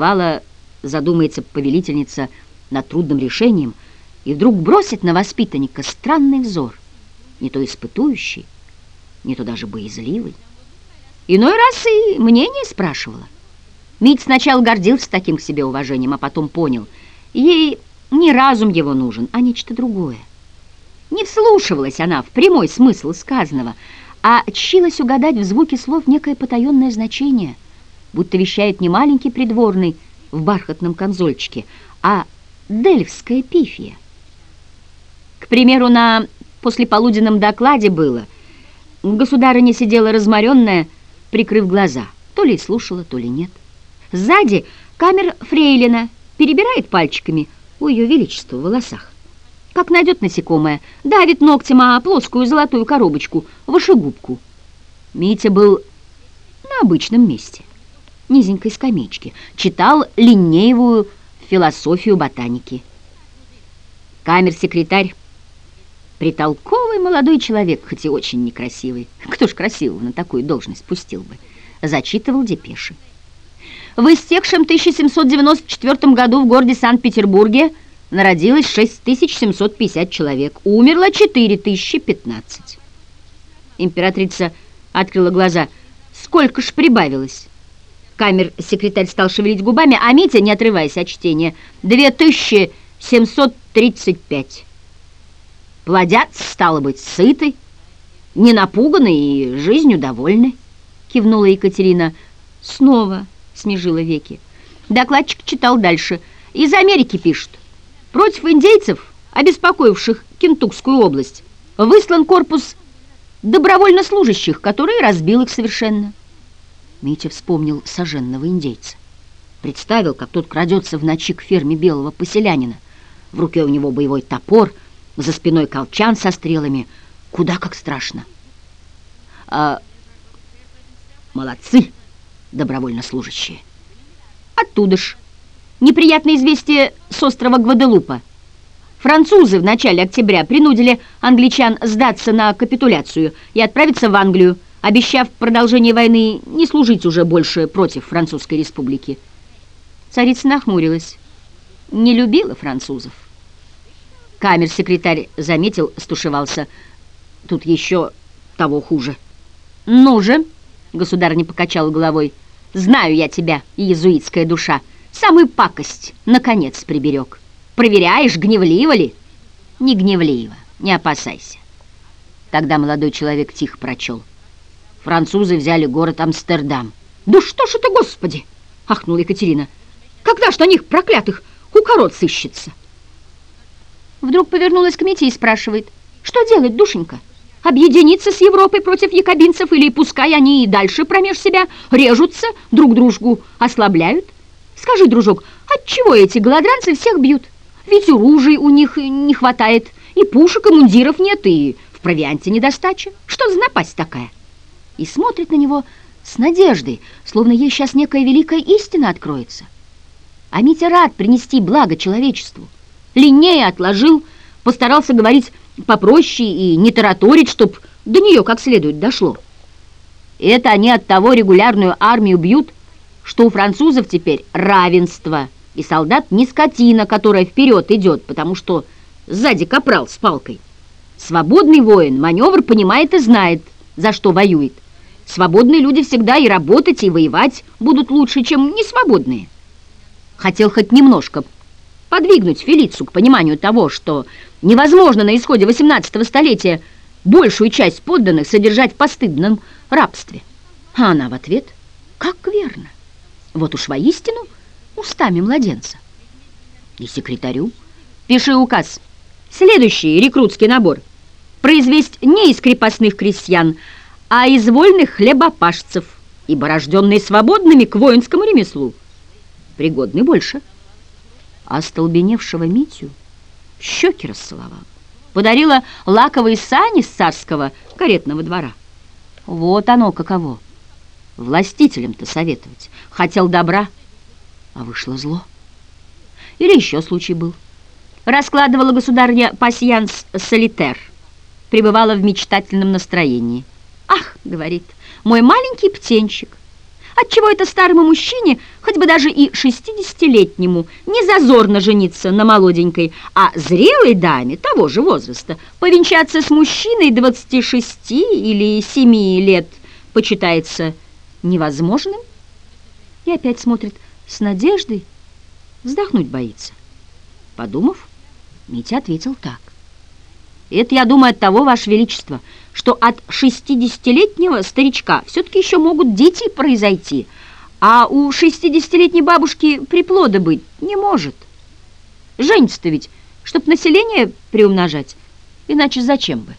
Бывало, задумается повелительница над трудным решением и вдруг бросит на воспитанника странный взор, не то испытующий, не то даже боязливый. Иной раз и мнение спрашивала. Мить сначала гордился таким к себе уважением, а потом понял, ей не разум его нужен, а нечто другое. Не вслушивалась она в прямой смысл сказанного, а чилась угадать в звуке слов некое потаенное значение, будто вещает не маленький придворный в бархатном конзольчике, а дельфская пифия. К примеру, на послеполуденном докладе было, государыня сидела разморенная, прикрыв глаза, то ли слушала, то ли нет. Сзади камер фрейлина перебирает пальчиками у ее величества в волосах. Как найдет насекомое, давит ногтем о плоскую золотую коробочку, вышегубку. Митя был на обычном месте, низенькой скамеечке, читал линейную философию ботаники. Камер-секретарь, притолковый молодой человек, хоть и очень некрасивый, кто ж красивого на такую должность пустил бы, зачитывал депеши. В истекшем 1794 году в городе Санкт-Петербурге народилось 6750 человек, умерло 4015. Императрица открыла глаза. Сколько ж прибавилось? Камер-секретарь стал шевелить губами, а Митя, не отрываясь от чтения, 2735. Плодятся, стало быть, сыты, не напуганы и жизнью довольны, кивнула Екатерина. Снова смежила веки. Докладчик читал дальше. Из Америки пишут. Против индейцев, обеспокоивших Кентукскую область, выслан корпус добровольно служащих, который разбил их совершенно. Митя вспомнил соженного индейца. Представил, как тот крадется в ночи к ферме белого поселянина. В руке у него боевой топор, за спиной колчан со стрелами. Куда как страшно. А... Молодцы, добровольно служащие. Оттуда ж. Неприятное известие с острова Гваделупа. Французы в начале октября принудили англичан сдаться на капитуляцию и отправиться в Англию, обещав в продолжении войны не служить уже больше против Французской республики. Царица нахмурилась. Не любила французов. Камер-секретарь заметил, стушевался. Тут еще того хуже. «Ну же!» — государь не покачал головой. «Знаю я тебя, иезуитская душа!» Самую пакость, наконец, приберег. Проверяешь, гневливо ли? Не гневливо, не опасайся. Тогда молодой человек тихо прочел. Французы взяли город Амстердам. «Да что ж это, Господи!» — ахнула Екатерина. «Когда ж на них, проклятых, укорот сыщется?» Вдруг повернулась к Мите и спрашивает. «Что делать, душенька? Объединиться с Европой против якобинцев или пускай они и дальше промеж себя режутся, друг дружку ослабляют?» Скажи, дружок, отчего эти голодранцы всех бьют? Ведь оружия у них не хватает, и пушек, и мундиров нет, и в провианте недостача. Что за напасть такая? И смотрит на него с надеждой, словно ей сейчас некая великая истина откроется. А Митя рад принести благо человечеству. Линнее отложил, постарался говорить попроще и не тараторить, чтоб до нее как следует дошло. Это они от того регулярную армию бьют, что у французов теперь равенство, и солдат не скотина, которая вперед идет, потому что сзади капрал с палкой. Свободный воин маневр понимает и знает, за что воюет. Свободные люди всегда и работать, и воевать будут лучше, чем несвободные. Хотел хоть немножко подвигнуть Фелицу к пониманию того, что невозможно на исходе 18 столетия большую часть подданных содержать в постыдном рабстве. А она в ответ «Как верно!» Вот уж воистину устами младенца. И секретарю пиши указ. Следующий рекрутский набор. Произвесть не из крепостных крестьян, а из вольных хлебопашцев, ибо рожденные свободными к воинскому ремеслу. Пригодны больше. А столбеневшего Митю щеки расцеловал. Подарила лаковые сани с царского каретного двора. Вот оно каково властителям-то советовать. Хотел добра, а вышло зло. Или еще случай был. Раскладывала государня пасьянс солитер, пребывала в мечтательном настроении. «Ах, — говорит, — мой маленький птенчик, Отчего это старому мужчине, хоть бы даже и шестидесятилетнему, не зазорно жениться на молоденькой, а зрелой даме того же возраста повенчаться с мужчиной 26 или 7 лет почитается невозможным? И опять смотрит с надеждой, вздохнуть боится. Подумав, Митя ответил так. Это, я думаю, от того, Ваше Величество, что от шестидесятилетнего старичка все-таки еще могут дети произойти, а у шестидесятилетней бабушки приплода быть не может. Женится-то ведь, чтоб население приумножать, иначе зачем бы?